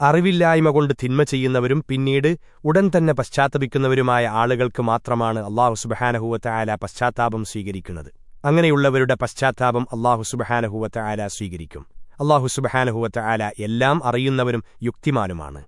അറിവില്ലായ്മ കൊണ്ട് തിന്മ ചെയ്യുന്നവരും പിന്നീട് ഉടൻ തന്നെ പശ്ചാത്തപിക്കുന്നവരുമായ ആളുകൾക്ക് മാത്രമാണ് അള്ളാഹു സുബഹാനഹുവത്ത ആല പശ്ചാത്താപം സ്വീകരിക്കുന്നത്. അങ്ങനെയുള്ളവരുടെ പശ്ചാത്താപം അള്ളാഹു സുബഹാനഹുവത്ത ആല സ്വീകരിക്കും. അള്ളാഹു സുബഹാനഹുവത്ത ആല എല്ലാം അറിയുന്നവരും യുക്തിമാനുമാണ്.